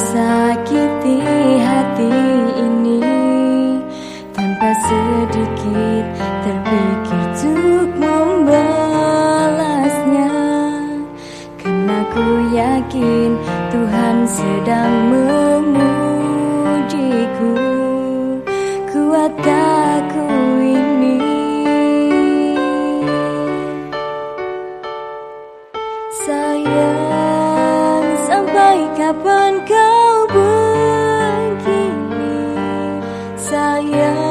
sakiti hati ini. Tanpa sedikit terpikir untuk membalasnya. Karena ku yakin Tuhan sedang mengujiku Kuat aku ini. Sayang kapan kau begini? Sayang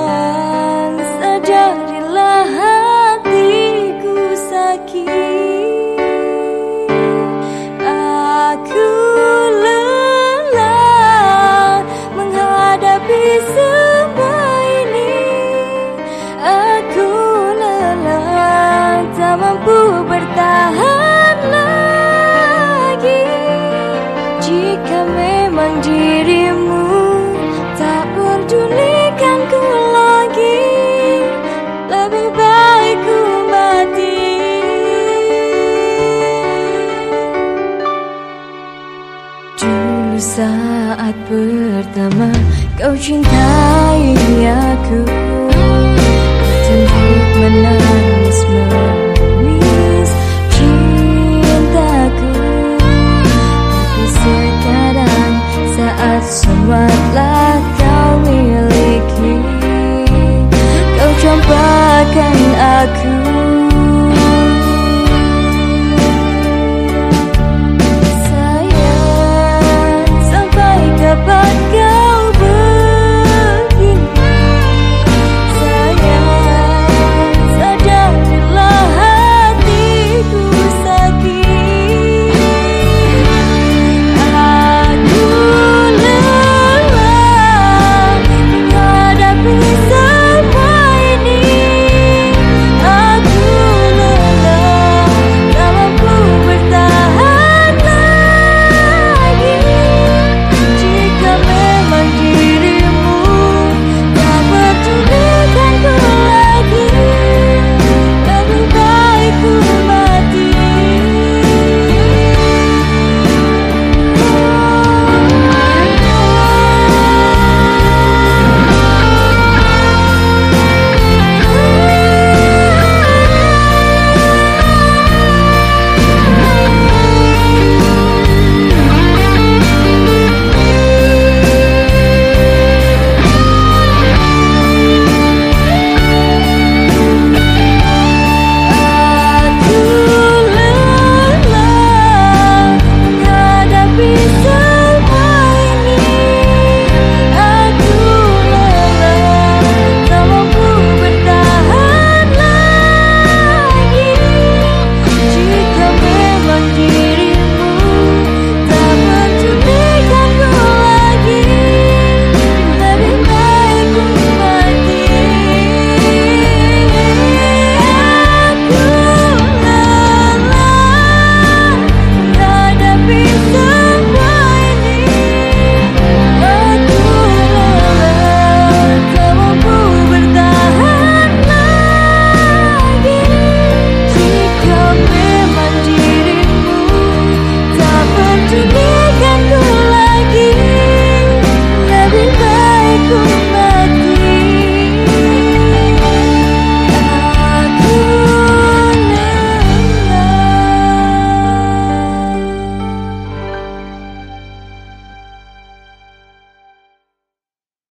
pertama kau cintai aku. Tengkuk menangis menangis cintaku. Tapi sekarang saat semua telah kau miliki Kau campakan aku. you.